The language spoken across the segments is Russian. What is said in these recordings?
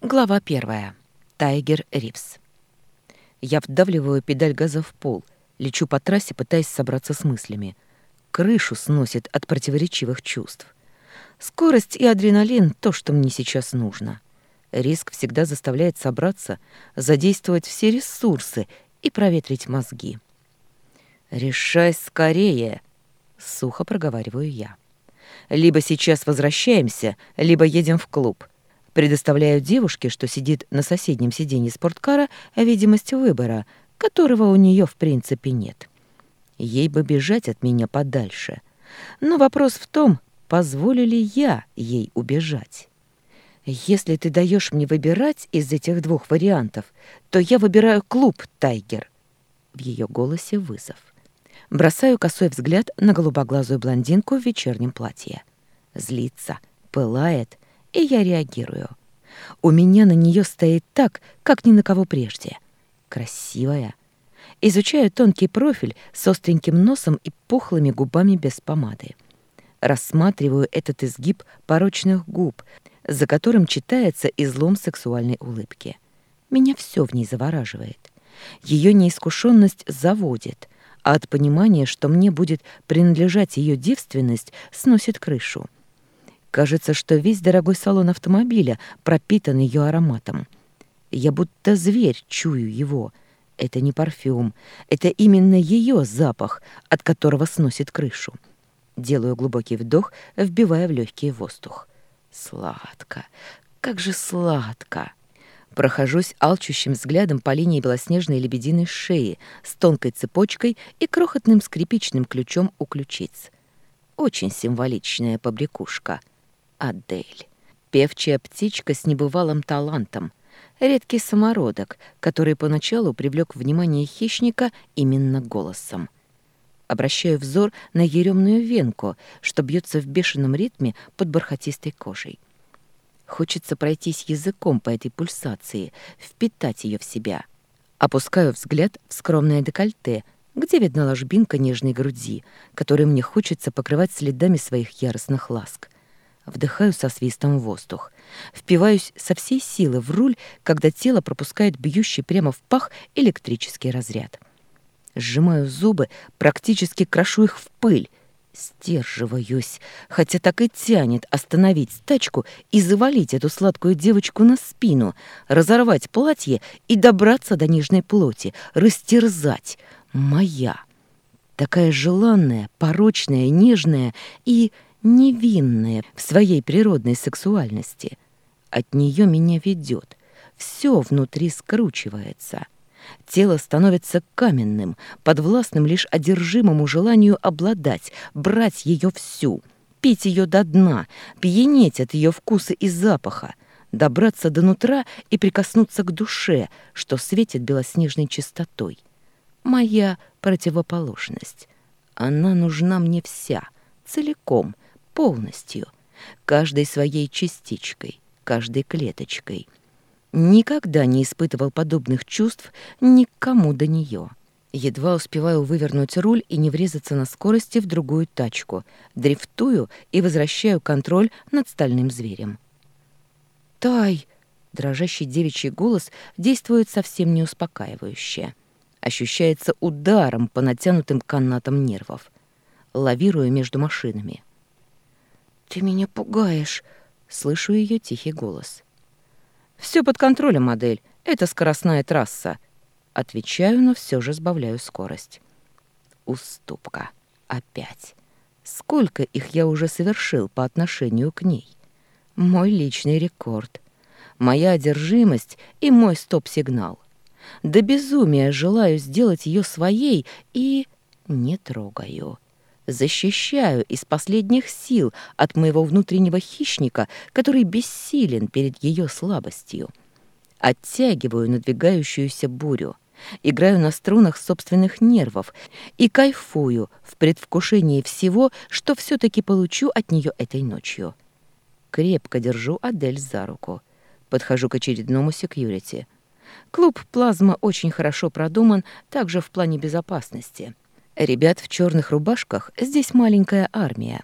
Глава первая. Тайгер Ривз. Я вдавливаю педаль газа в пол, лечу по трассе, пытаясь собраться с мыслями. Крышу сносит от противоречивых чувств. Скорость и адреналин — то, что мне сейчас нужно. Риск всегда заставляет собраться, задействовать все ресурсы и проветрить мозги. «Решай скорее!» — сухо проговариваю я. «Либо сейчас возвращаемся, либо едем в клуб». Предоставляю девушке, что сидит на соседнем сиденье спорткара, видимость выбора, которого у нее в принципе нет. Ей бы бежать от меня подальше. Но вопрос в том, позволю ли я ей убежать. Если ты даешь мне выбирать из этих двух вариантов, то я выбираю клуб «Тайгер». В ее голосе вызов. Бросаю косой взгляд на голубоглазую блондинку в вечернем платье. Злится, пылает — и я реагирую. У меня на нее стоит так, как ни на кого прежде. Красивая. Изучаю тонкий профиль с остреньким носом и пухлыми губами без помады. Рассматриваю этот изгиб порочных губ, за которым читается излом сексуальной улыбки. Меня все в ней завораживает. Ее неискушенность заводит, а от понимания, что мне будет принадлежать ее девственность, сносит крышу. Кажется, что весь дорогой салон автомобиля пропитан ее ароматом. Я будто зверь чую его. Это не парфюм, это именно ее запах, от которого сносит крышу. Делаю глубокий вдох, вбивая в легкий воздух. Сладко, как же сладко. Прохожусь алчущим взглядом по линии белоснежной лебединой шеи с тонкой цепочкой и крохотным скрипичным ключом у ключиц. Очень символичная побрякушка — Адель. Певчая птичка с небывалым талантом. Редкий самородок, который поначалу привлек внимание хищника именно голосом. Обращаю взор на еремную венку, что бьется в бешеном ритме под бархатистой кожей. Хочется пройтись языком по этой пульсации, впитать ее в себя. Опускаю взгляд в скромное декольте, где видна ложбинка нежной груди, которую мне хочется покрывать следами своих яростных ласк. Вдыхаю со свистом воздух. Впиваюсь со всей силы в руль, когда тело пропускает бьющий прямо в пах электрический разряд. Сжимаю зубы, практически крошу их в пыль. Сдерживаюсь, хотя так и тянет остановить тачку и завалить эту сладкую девочку на спину, разорвать платье и добраться до нижней плоти, растерзать. Моя. Такая желанная, порочная, нежная и невинная в своей природной сексуальности. От нее меня ведет, все внутри скручивается. Тело становится каменным, подвластным лишь одержимому желанию обладать, брать ее всю, пить ее до дна, пьянеть от ее вкуса и запаха, добраться до нутра и прикоснуться к душе, что светит белоснежной чистотой. Моя противоположность. Она нужна мне вся, целиком — полностью, каждой своей частичкой, каждой клеточкой. Никогда не испытывал подобных чувств никому до нее. Едва успеваю вывернуть руль и не врезаться на скорости в другую тачку, дрифтую и возвращаю контроль над стальным зверем. «Тай!» — дрожащий девичий голос действует совсем не успокаивающе. Ощущается ударом по натянутым канатам нервов. Лавирую между машинами. «Ты меня пугаешь!» — слышу ее тихий голос. Все под контролем, модель. Это скоростная трасса». Отвечаю, но все же сбавляю скорость. Уступка. Опять. Сколько их я уже совершил по отношению к ней? Мой личный рекорд. Моя одержимость и мой стоп-сигнал. До безумия желаю сделать ее своей и не трогаю защищаю из последних сил от моего внутреннего хищника, который бессилен перед ее слабостью. Оттягиваю надвигающуюся бурю, играю на струнах собственных нервов и кайфую в предвкушении всего, что все-таки получу от нее этой ночью. Крепко держу Адель за руку. Подхожу к очередному секьюрити. Клуб «Плазма» очень хорошо продуман также в плане безопасности — Ребят в черных рубашках здесь маленькая армия.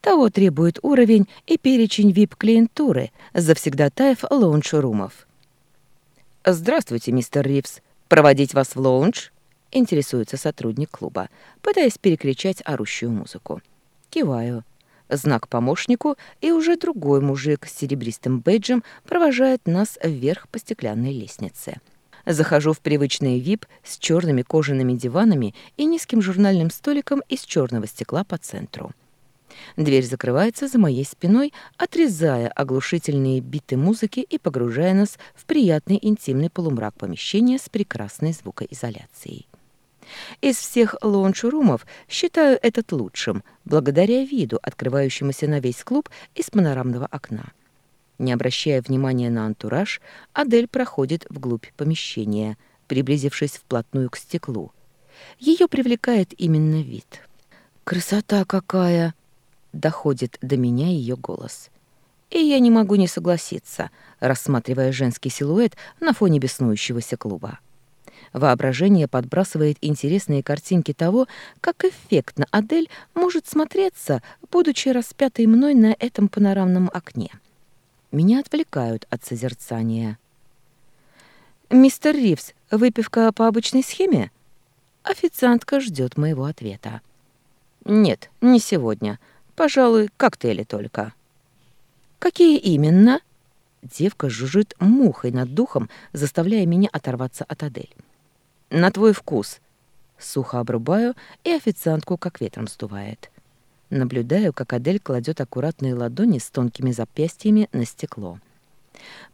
Того требует уровень и перечень вип-клиентуры завсегдатаев лоунж-румов. «Здравствуйте, мистер Ривз. Проводить вас в лоунж?» — интересуется сотрудник клуба, пытаясь перекричать орущую музыку. Киваю. Знак помощнику, и уже другой мужик с серебристым бейджем провожает нас вверх по стеклянной лестнице. Захожу в привычный вип с черными кожаными диванами и низким журнальным столиком из черного стекла по центру. Дверь закрывается за моей спиной, отрезая оглушительные биты музыки и погружая нас в приятный интимный полумрак помещения с прекрасной звукоизоляцией. Из всех лоунж-румов считаю этот лучшим, благодаря виду, открывающемуся на весь клуб из панорамного окна. Не обращая внимания на антураж, Адель проходит вглубь помещения, приблизившись вплотную к стеклу. Ее привлекает именно вид. «Красота какая!» — доходит до меня ее голос. И я не могу не согласиться, рассматривая женский силуэт на фоне беснующегося клуба. Воображение подбрасывает интересные картинки того, как эффектно Адель может смотреться, будучи распятой мной на этом панорамном окне. Меня отвлекают от созерцания. «Мистер Ривз, выпивка по обычной схеме?» Официантка ждет моего ответа. «Нет, не сегодня. Пожалуй, коктейли только». «Какие именно?» Девка жужжит мухой над духом, заставляя меня оторваться от Адель. На твой вкус. Сухо обрубаю, и официантку как ветром сдувает. Наблюдаю, как Адель кладет аккуратные ладони с тонкими запястьями на стекло.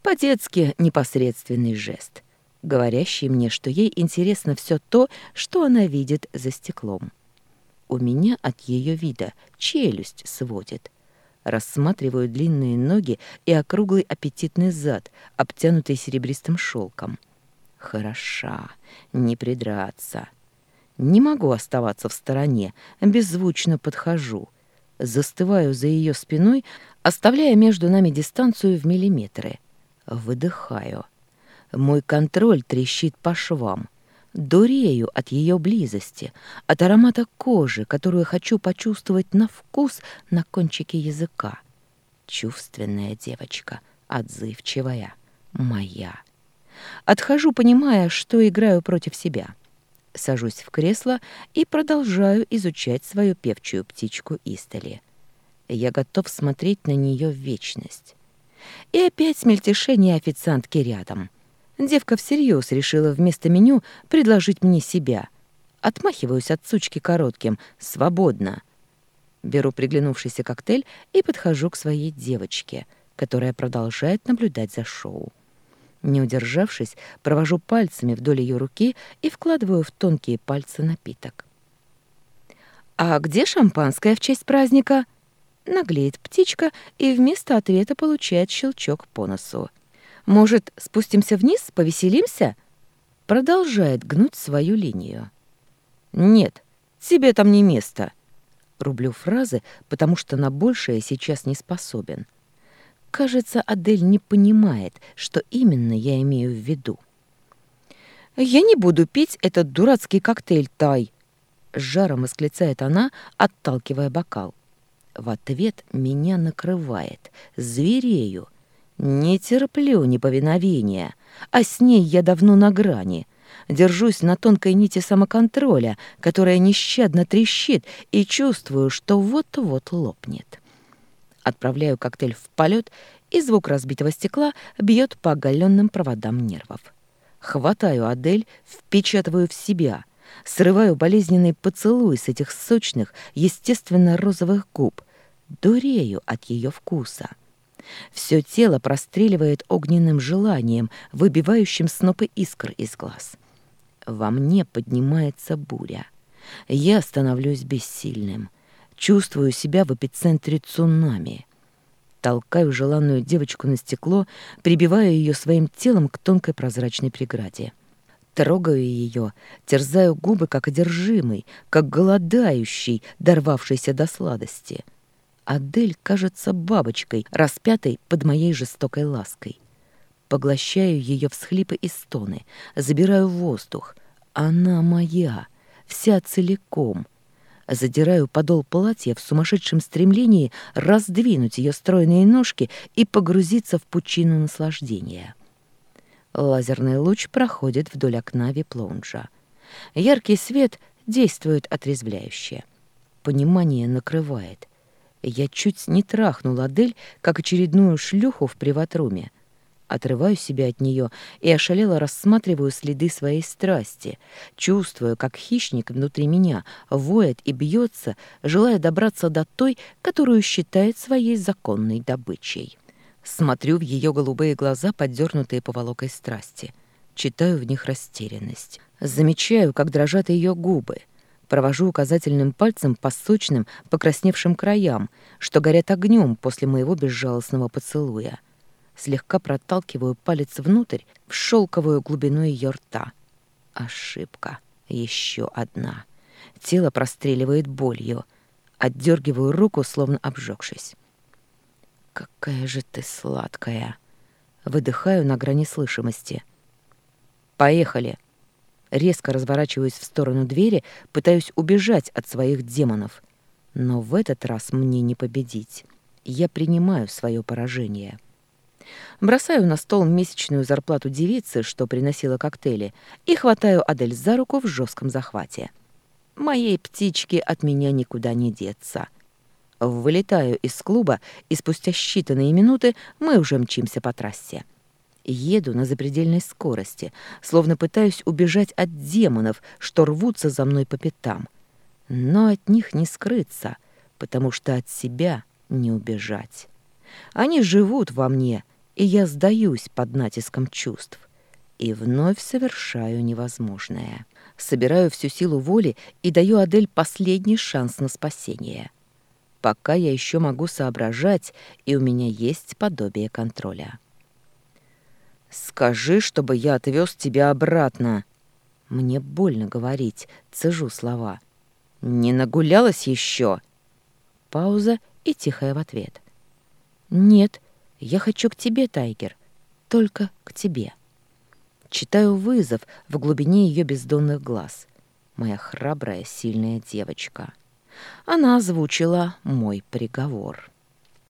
По-детски непосредственный жест, говорящий мне, что ей интересно все то, что она видит за стеклом. У меня от ее вида челюсть сводит. Рассматриваю длинные ноги и округлый аппетитный зад, обтянутый серебристым шелком. Хороша, не придраться. Не могу оставаться в стороне, беззвучно подхожу. Застываю за ее спиной, оставляя между нами дистанцию в миллиметры. Выдыхаю. Мой контроль трещит по швам. Дурею от ее близости, от аромата кожи, которую хочу почувствовать на вкус на кончике языка. Чувственная девочка, отзывчивая, моя. Отхожу, понимая, что играю против себя. Сажусь в кресло и продолжаю изучать свою певчую птичку Истали. Я готов смотреть на нее в вечность. И опять мельтешение официантки рядом. Девка всерьез решила вместо меню предложить мне себя. Отмахиваюсь от сучки коротким. Свободно. Беру приглянувшийся коктейль и подхожу к своей девочке, которая продолжает наблюдать за шоу. Не удержавшись, провожу пальцами вдоль ее руки и вкладываю в тонкие пальцы напиток. «А где шампанское в честь праздника?» Наглеет птичка и вместо ответа получает щелчок по носу. «Может, спустимся вниз, повеселимся?» Продолжает гнуть свою линию. «Нет, тебе там не место». Рублю фразы, потому что на большее сейчас не способен. Кажется, Адель не понимает, что именно я имею в виду. «Я не буду пить этот дурацкий коктейль Тай!» Жаром восклицает она, отталкивая бокал. В ответ меня накрывает. Зверею. Не терплю неповиновения, а с ней я давно на грани. Держусь на тонкой нити самоконтроля, которая нещадно трещит, и чувствую, что вот-вот лопнет. Отправляю коктейль в полет, и звук разбитого стекла бьет по оголенным проводам нервов. Хватаю Адель, впечатываю в себя, срываю болезненный поцелуй с этих сочных, естественно розовых губ, дурею от ее вкуса. Все тело простреливает огненным желанием, выбивающим снопы искр из глаз. Во мне поднимается буря. Я становлюсь бессильным — Чувствую себя в эпицентре цунами. Толкаю желанную девочку на стекло, прибивая ее своим телом к тонкой прозрачной преграде. Трогаю ее, терзаю губы, как одержимый, как голодающий, дорвавшийся до сладости. Адель кажется бабочкой, распятой под моей жестокой лаской. Поглощаю ее всхлипы и стоны, забираю воздух. Она моя, вся целиком — Задираю подол платья в сумасшедшем стремлении раздвинуть ее стройные ножки и погрузиться в пучину наслаждения. Лазерный луч проходит вдоль окна виплоунжа. Яркий свет действует отрезвляюще. Понимание накрывает. Я чуть не трахнул Адель, как очередную шлюху в приватруме. Отрываю себя от нее и ошалело рассматриваю следы своей страсти, чувствую, как хищник внутри меня воет и бьется, желая добраться до той, которую считает своей законной добычей. Смотрю в ее голубые глаза, поддернутые поволокой страсти. Читаю в них растерянность. Замечаю, как дрожат ее губы. Провожу указательным пальцем по сочным, покрасневшим краям, что горят огнем после моего безжалостного поцелуя. Слегка проталкиваю палец внутрь, в шелковую глубину ее рта. Ошибка. Еще одна. Тело простреливает болью. Отдергиваю руку, словно обжегшись. «Какая же ты сладкая!» Выдыхаю на грани слышимости. «Поехали!» Резко разворачиваюсь в сторону двери, пытаюсь убежать от своих демонов. Но в этот раз мне не победить. Я принимаю свое поражение. Бросаю на стол месячную зарплату девицы, что приносила коктейли, и хватаю Адель за руку в жестком захвате. Моей птичке от меня никуда не деться. Вылетаю из клуба, и спустя считанные минуты мы уже мчимся по трассе. Еду на запредельной скорости, словно пытаюсь убежать от демонов, что рвутся за мной по пятам. Но от них не скрыться, потому что от себя не убежать. Они живут во мне, и я сдаюсь под натиском чувств. И вновь совершаю невозможное. Собираю всю силу воли и даю Адель последний шанс на спасение — пока я еще могу соображать, и у меня есть подобие контроля. «Скажи, чтобы я отвез тебя обратно». Мне больно говорить, цежу слова. «Не нагулялась еще?» Пауза и тихая в ответ. «Нет, я хочу к тебе, Тайгер, только к тебе». Читаю вызов в глубине ее бездонных глаз. Моя храбрая, сильная девочка. Она озвучила мой приговор.